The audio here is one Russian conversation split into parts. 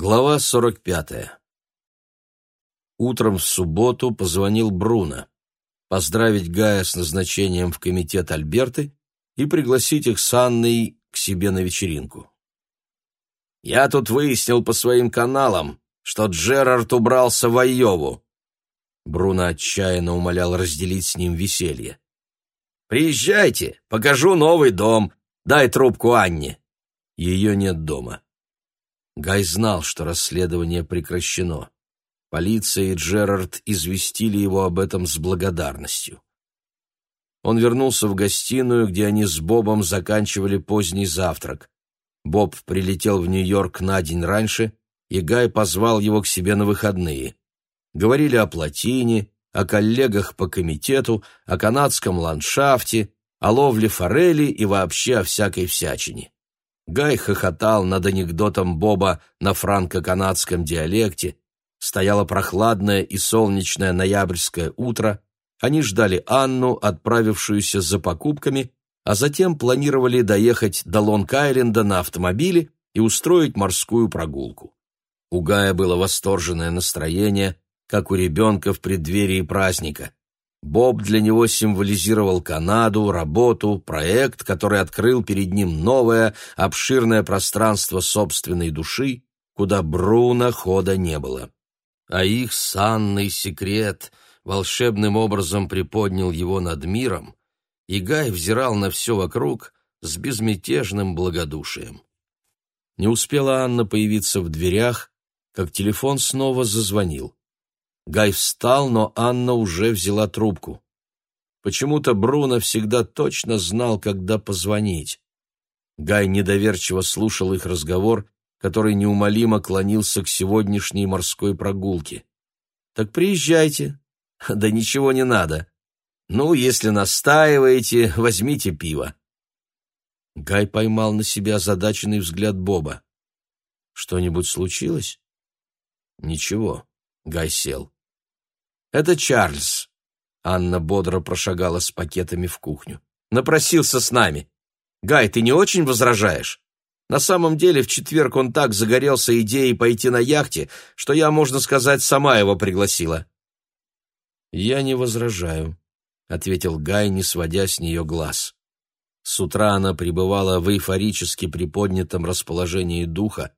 Глава 45. Утром в субботу позвонил Бруно поздравить Гая с назначением в комитет Альберты и пригласить их с Анной к себе на вечеринку. «Я тут выяснил по своим каналам, что Джерард убрался в Айову». Бруно отчаянно умолял разделить с ним веселье. «Приезжайте, покажу новый дом. Дай трубку Анне». Ее нет дома. Гай знал, что расследование прекращено. Полиция и Джерард известили его об этом с благодарностью. Он вернулся в гостиную, где они с Бобом заканчивали поздний завтрак. Боб прилетел в Нью-Йорк на день раньше, и Гай позвал его к себе на выходные. Говорили о плотине, о коллегах по комитету, о канадском ландшафте, о ловле форели и вообще о всякой всячине. Гай хохотал над анекдотом Боба на франко-канадском диалекте. Стояло прохладное и солнечное ноябрьское утро. Они ждали Анну, отправившуюся за покупками, а затем планировали доехать до Лонг-Айленда на автомобиле и устроить морскую прогулку. У Гая было восторженное настроение, как у ребенка в преддверии праздника. Боб для него символизировал Канаду, работу, проект, который открыл перед ним новое, обширное пространство собственной души, куда Бруно хода не было. А их санный секрет волшебным образом приподнял его над миром, и Гай взирал на все вокруг с безмятежным благодушием. Не успела Анна появиться в дверях, как телефон снова зазвонил. Гай встал, но Анна уже взяла трубку. Почему-то Бруно всегда точно знал, когда позвонить. Гай недоверчиво слушал их разговор, который неумолимо клонился к сегодняшней морской прогулке. «Так приезжайте». «Да ничего не надо. Ну, если настаиваете, возьмите пиво». Гай поймал на себя озадаченный взгляд Боба. «Что-нибудь случилось?» «Ничего». Гай сел. «Это Чарльз». Анна бодро прошагала с пакетами в кухню. «Напросился с нами. Гай, ты не очень возражаешь? На самом деле в четверг он так загорелся идеей пойти на яхте, что я, можно сказать, сама его пригласила». «Я не возражаю», — ответил Гай, не сводя с нее глаз. С утра она пребывала в эйфорически приподнятом расположении духа,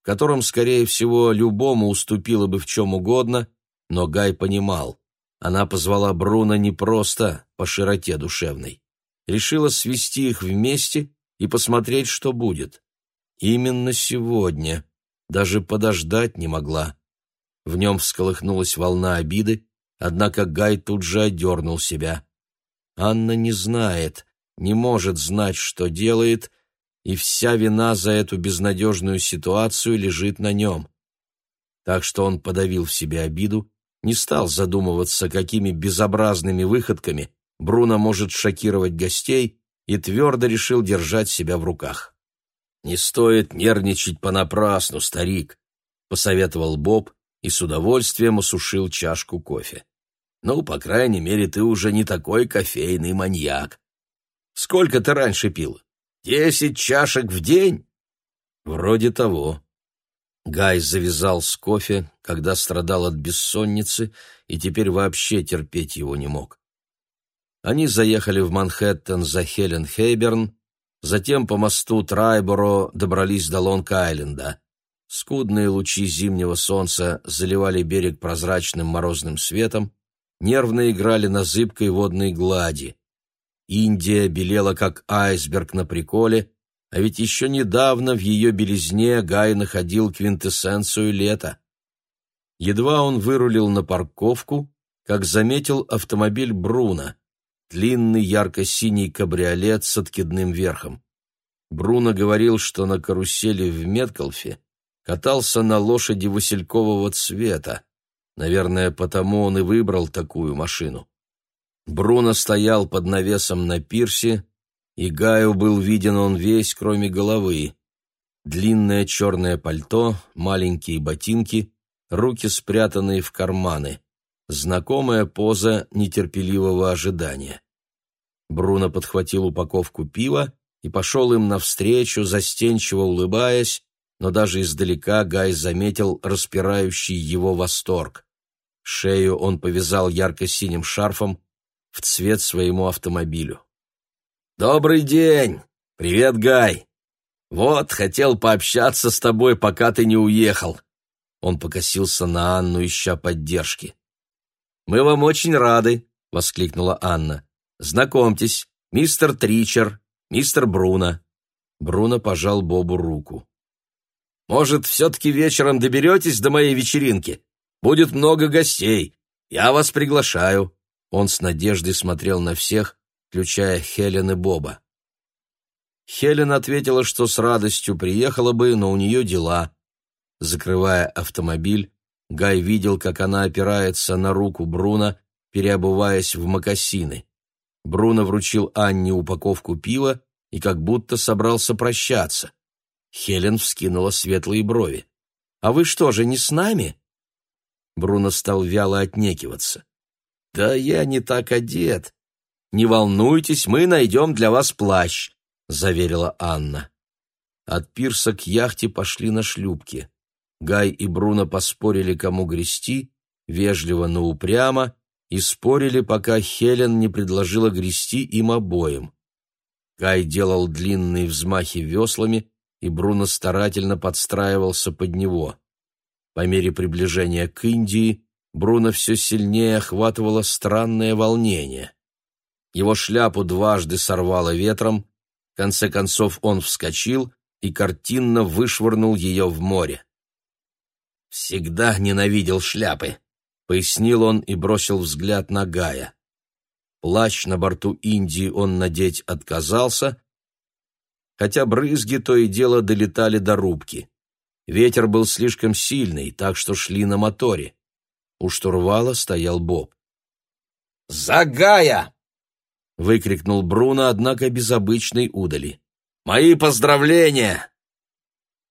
в котором, скорее всего, любому уступила бы в чем угодно — но Гай понимал, она позвала Бруно не просто по широте душевной. Решила свести их вместе и посмотреть, что будет. Именно сегодня. Даже подождать не могла. В нем всколыхнулась волна обиды, однако Гай тут же одернул себя. Анна не знает, не может знать, что делает, и вся вина за эту безнадежную ситуацию лежит на нем. Так что он подавил в себе обиду не стал задумываться, какими безобразными выходками Бруно может шокировать гостей, и твердо решил держать себя в руках. «Не стоит нервничать понапрасну, старик», — посоветовал Боб и с удовольствием осушил чашку кофе. «Ну, по крайней мере, ты уже не такой кофейный маньяк. Сколько ты раньше пил? Десять чашек в день?» «Вроде того», Гай завязал с кофе, когда страдал от бессонницы и теперь вообще терпеть его не мог. Они заехали в Манхэттен за Хелен Хейберн, затем по мосту Трайборо добрались до Лонг-Айленда. Скудные лучи зимнего солнца заливали берег прозрачным морозным светом, нервно играли на зыбкой водной глади. Индия белела, как айсберг на приколе, а ведь еще недавно в ее белизне Гай находил квинтэссенцию лета. Едва он вырулил на парковку, как заметил автомобиль Бруно, длинный ярко-синий кабриолет с откидным верхом. Бруно говорил, что на карусели в Меткалфе катался на лошади василькового цвета. Наверное, потому он и выбрал такую машину. Бруно стоял под навесом на пирсе, и Гаю был виден он весь, кроме головы. Длинное черное пальто, маленькие ботинки, руки спрятанные в карманы. Знакомая поза нетерпеливого ожидания. Бруно подхватил упаковку пива и пошел им навстречу, застенчиво улыбаясь, но даже издалека Гай заметил распирающий его восторг. Шею он повязал ярко-синим шарфом в цвет своему автомобилю. «Добрый день! Привет, Гай! Вот, хотел пообщаться с тобой, пока ты не уехал». Он покосился на Анну, ища поддержки. «Мы вам очень рады», — воскликнула Анна. «Знакомьтесь, мистер Тричер, мистер Бруно». Бруно пожал Бобу руку. «Может, все-таки вечером доберетесь до моей вечеринки? Будет много гостей. Я вас приглашаю». Он с надеждой смотрел на всех, включая Хелен и Боба. Хелен ответила, что с радостью приехала бы, но у нее дела. Закрывая автомобиль, Гай видел, как она опирается на руку Бруно, переобуваясь в мокасины. Бруно вручил Анне упаковку пива и как будто собрался прощаться. Хелен вскинула светлые брови. «А вы что же, не с нами?» Бруно стал вяло отнекиваться. «Да я не так одет. Не волнуйтесь, мы найдем для вас плащ», — заверила Анна. От пирса к яхте пошли на шлюпки. Гай и Бруно поспорили, кому грести, вежливо, но упрямо, и спорили, пока Хелен не предложила грести им обоим. Гай делал длинные взмахи веслами, и Бруно старательно подстраивался под него. По мере приближения к Индии Бруно все сильнее охватывало странное волнение. Его шляпу дважды сорвало ветром, в конце концов он вскочил и картинно вышвырнул ее в море. «Всегда ненавидел шляпы», — пояснил он и бросил взгляд на Гая. Плащ на борту Индии он надеть отказался, хотя брызги то и дело долетали до рубки. Ветер был слишком сильный, так что шли на моторе. У штурвала стоял Боб. «За Гая!» — выкрикнул Бруно, однако без обычной удали. «Мои поздравления!»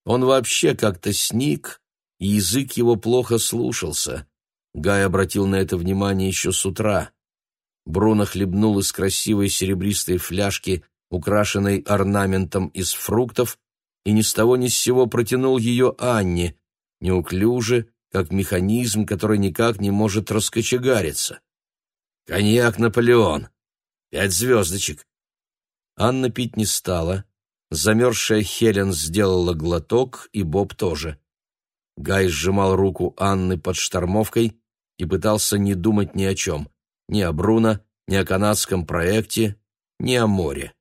Он вообще как-то сник, и язык его плохо слушался. Гай обратил на это внимание еще с утра. Бруно хлебнул из красивой серебристой фляжки, украшенной орнаментом из фруктов, и ни с того ни с сего протянул ее Анне, неуклюже, как механизм, который никак не может раскочегариться. «Коньяк Наполеон! Пять звездочек!» Анна пить не стала. Замерзшая Хелен сделала глоток, и Боб тоже. Гай сжимал руку Анны под штормовкой и пытался не думать ни о чем, ни о Бруно, ни о канадском проекте, ни о море.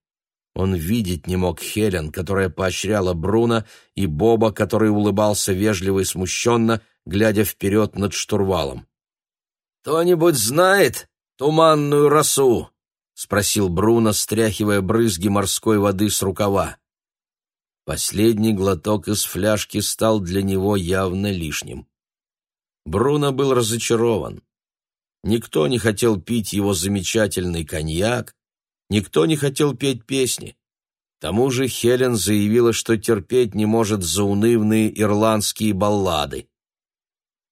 Он видеть не мог Хелен, которая поощряла Бруно, и Боба, который улыбался вежливо и смущенно, глядя вперед над штурвалом. «Кто-нибудь знает туманную росу?» — спросил Бруно, стряхивая брызги морской воды с рукава. Последний глоток из фляжки стал для него явно лишним. Бруно был разочарован. Никто не хотел пить его замечательный коньяк, никто не хотел петь песни. К тому же Хелен заявила, что терпеть не может заунывные ирландские баллады.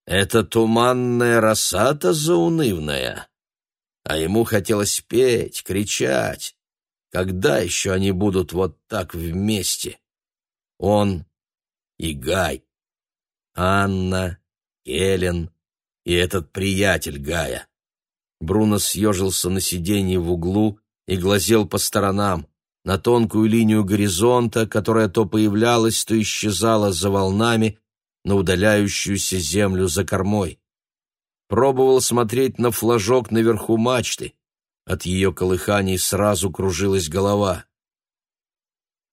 Это туманная роса-то заунывная. А ему хотелось петь, кричать. Когда еще они будут вот так вместе? Он и Гай, Анна, Элен и этот приятель Гая. Бруно съежился на сиденье в углу и глазел по сторонам, на тонкую линию горизонта, которая то появлялась, то исчезала за волнами, на удаляющуюся землю за кормой. Пробовал смотреть на флажок наверху мачты. От ее колыханий сразу кружилась голова.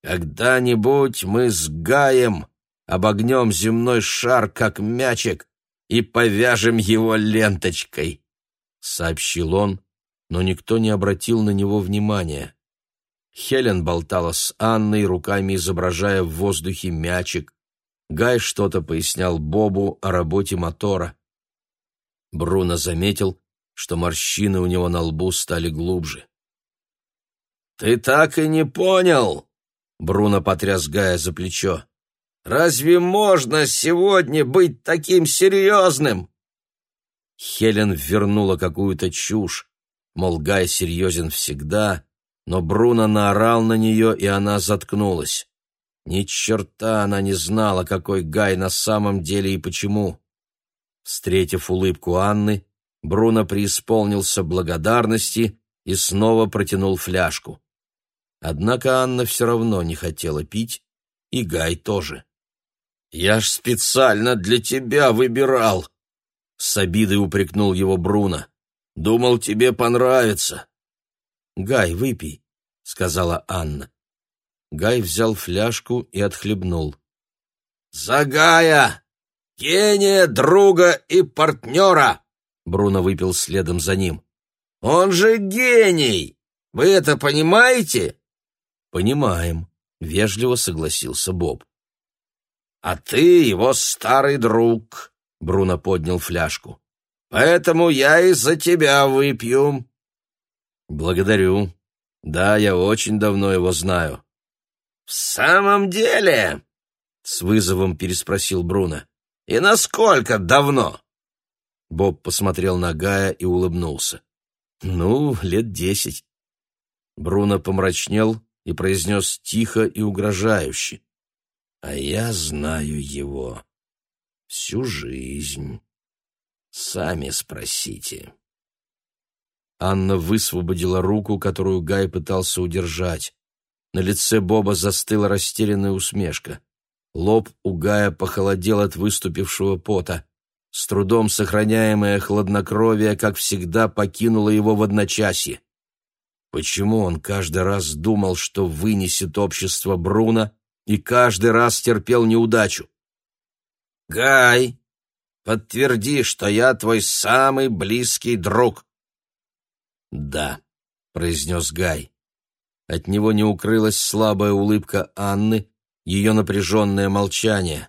Когда-нибудь мы с Гаем обогнем земной шар, как мячик, и повяжем его ленточкой, — сообщил он, но никто не обратил на него внимания. Хелен болтала с Анной, руками изображая в воздухе мячик. Гай что-то пояснял Бобу о работе мотора. Бруно заметил, что морщины у него на лбу стали глубже. «Ты так и не понял!» Бруно потряс Гая за плечо. «Разве можно сегодня быть таким серьезным?» Хелен вернула какую-то чушь, мол, Гай серьезен всегда, но Бруно наорал на нее, и она заткнулась. Ни черта она не знала, какой Гай на самом деле и почему. Встретив улыбку Анны, Бруно преисполнился благодарности и снова протянул фляжку. Однако Анна все равно не хотела пить, и Гай тоже. «Я ж специально для тебя выбирал!» С обидой упрекнул его Бруно. «Думал, тебе понравится». «Гай, выпей», — сказала Анна. Гай взял фляжку и отхлебнул. «За Гая! Гения, друга и партнера!» Бруно выпил следом за ним. «Он же гений! Вы это понимаете?» «Понимаем», — вежливо согласился Боб. «А ты его старый друг», — Бруно поднял фляжку. «Поэтому я и за тебя выпью». «Благодарю. Да, я очень давно его знаю». «В самом деле?» — с вызовом переспросил Бруно. «И насколько давно?» Боб посмотрел на Гая и улыбнулся. «Ну, лет десять». Бруно помрачнел и произнес тихо и угрожающе. «А я знаю его всю жизнь. Сами спросите». Анна высвободила руку, которую Гай пытался удержать. На лице Боба застыла растерянная усмешка. Лоб у Гая похолодел от выступившего пота. С трудом сохраняемое хладнокровие, как всегда, покинуло его в одночасье. Почему он каждый раз думал, что вынесет общество Бруно, и каждый раз терпел неудачу? «Гай, подтверди, что я твой самый близкий друг». «Да», — произнес Гай. От него не укрылась слабая улыбка Анны, ее напряженное молчание.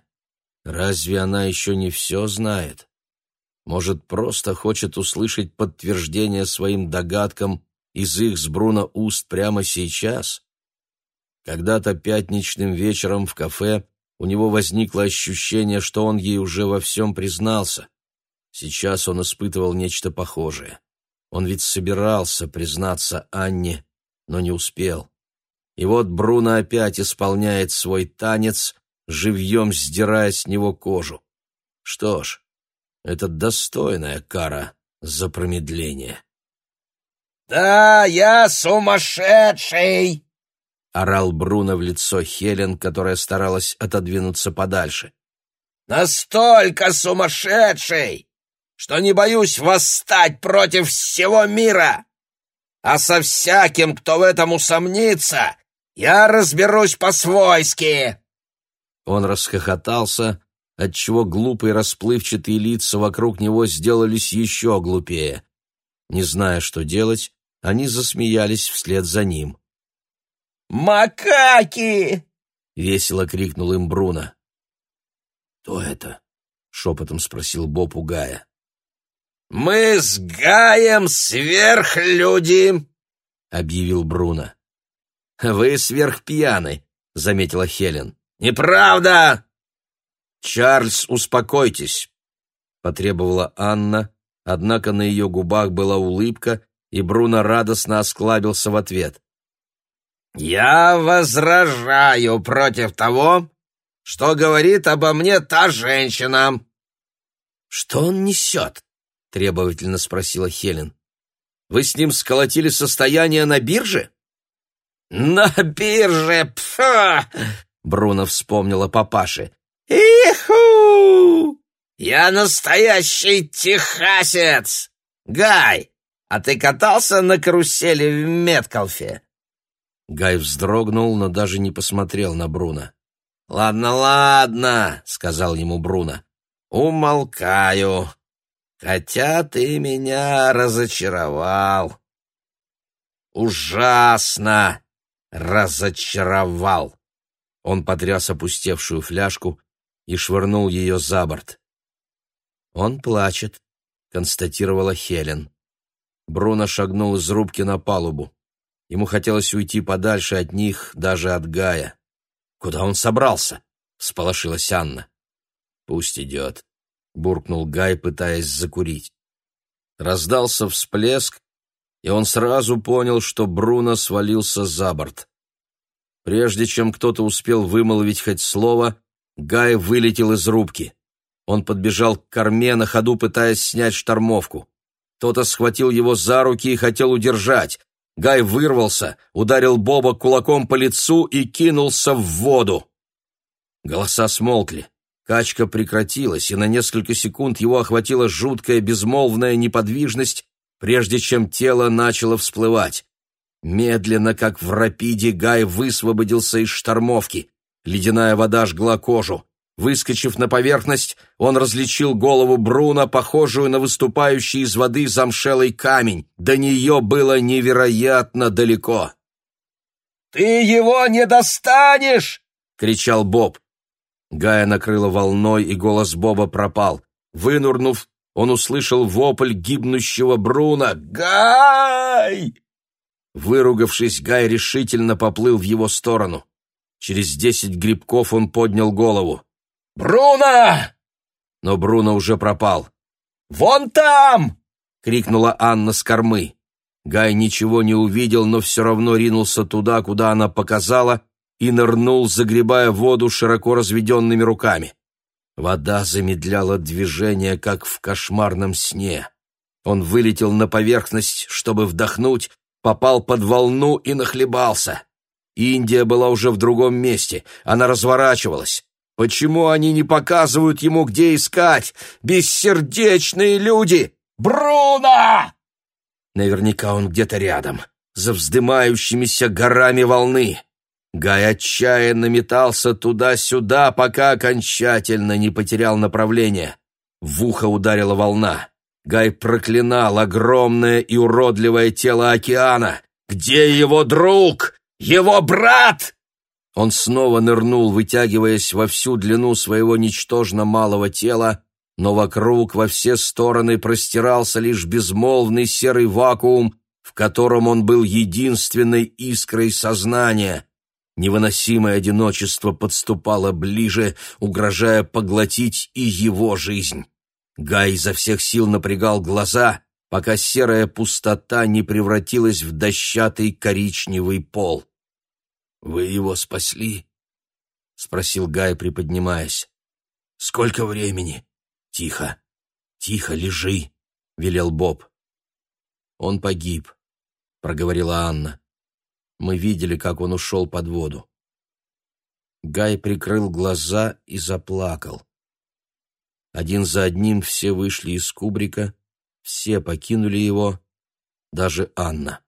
Разве она еще не все знает? Может, просто хочет услышать подтверждение своим догадкам из их с Бруно уст прямо сейчас? Когда-то пятничным вечером в кафе у него возникло ощущение, что он ей уже во всем признался. Сейчас он испытывал нечто похожее. Он ведь собирался признаться Анне, но не успел. И вот Бруно опять исполняет свой танец, живьем сдирая с него кожу. Что ж, это достойная кара за промедление. «Да, я сумасшедший!» — орал Бруно в лицо Хелен, которая старалась отодвинуться подальше. «Настолько сумасшедший, что не боюсь восстать против всего мира!» а со всяким, кто в этом усомнится, я разберусь по-свойски!» Он расхохотался, отчего глупые расплывчатые лица вокруг него сделались еще глупее. Не зная, что делать, они засмеялись вслед за ним. «Макаки!» — весело крикнул им Бруно. «Кто это?» — шепотом спросил Боб у Гая. «Мы с Гаем сверхлюди!» — объявил Бруно. «Вы сверхпьяны», — заметила Хелен. «Неправда!» «Чарльз, успокойтесь», — потребовала Анна, однако на ее губах была улыбка, и Бруно радостно осклабился в ответ. «Я возражаю против того, что говорит обо мне та женщина». «Что он несет?» — требовательно спросила Хелен. «Вы с ним сколотили состояние на бирже?» «На бирже! Пфа!» — Бруно вспомнила папаше. «Иху! Я настоящий техасец! Гай, а ты катался на карусели в Меткалфе?» Гай вздрогнул, но даже не посмотрел на Бруно. «Ладно, ладно», — сказал ему Бруно. «Умолкаю. Хотя ты меня разочаровал. Ужасно разочаровал. Он потряс опустевшую фляжку и швырнул ее за борт. «Он плачет», — констатировала Хелен. Бруно шагнул из рубки на палубу. Ему хотелось уйти подальше от них, даже от Гая. «Куда он собрался?» — всполошилась Анна. «Пусть идет», буркнул Гай, пытаясь закурить. Раздался всплеск, и он сразу понял, что Бруно свалился за борт. Прежде чем кто-то успел вымолвить хоть слово, Гай вылетел из рубки. Он подбежал к корме, на ходу пытаясь снять штормовку. Кто-то схватил его за руки и хотел удержать. Гай вырвался, ударил Боба кулаком по лицу и кинулся в воду. Голоса смолкли. Качка прекратилась, и на несколько секунд его охватила жуткая безмолвная неподвижность, прежде чем тело начало всплывать. Медленно, как в рапиде, Гай высвободился из штормовки. Ледяная вода жгла кожу. Выскочив на поверхность, он различил голову Бруна, похожую на выступающий из воды замшелый камень. До нее было невероятно далеко. «Ты его не достанешь!» — кричал Боб. Гая накрыла волной, и голос Боба пропал. Вынурнув, он услышал вопль гибнущего Бруна. «Гай!» Выругавшись, Гай решительно поплыл в его сторону. Через десять грибков он поднял голову. «Бруно!» Но Бруно уже пропал. «Вон там!» — крикнула Анна с кормы. Гай ничего не увидел, но все равно ринулся туда, куда она показала, и нырнул, загребая воду широко разведенными руками. Вода замедляла движение, как в кошмарном сне. Он вылетел на поверхность, чтобы вдохнуть, попал под волну и нахлебался. Индия была уже в другом месте, она разворачивалась. Почему они не показывают ему, где искать? Бессердечные люди! Бруно! Наверняка он где-то рядом, за вздымающимися горами волны. Гай отчаянно метался туда-сюда, пока окончательно не потерял направление. В ухо ударила волна. Гай проклинал огромное и уродливое тело океана. «Где его друг? Его брат?» Он снова нырнул, вытягиваясь во всю длину своего ничтожно малого тела, но вокруг во все стороны простирался лишь безмолвный серый вакуум, в котором он был единственной искрой сознания. Невыносимое одиночество подступало ближе, угрожая поглотить и его жизнь. Гай изо всех сил напрягал глаза, пока серая пустота не превратилась в дощатый коричневый пол. «Вы его спасли?» — спросил Гай, приподнимаясь. «Сколько времени?» «Тихо, тихо, лежи», — велел Боб. «Он погиб», — проговорила Анна. «Мы видели, как он ушел под воду». Гай прикрыл глаза и заплакал. Один за одним все вышли из кубрика, все покинули его, даже Анна.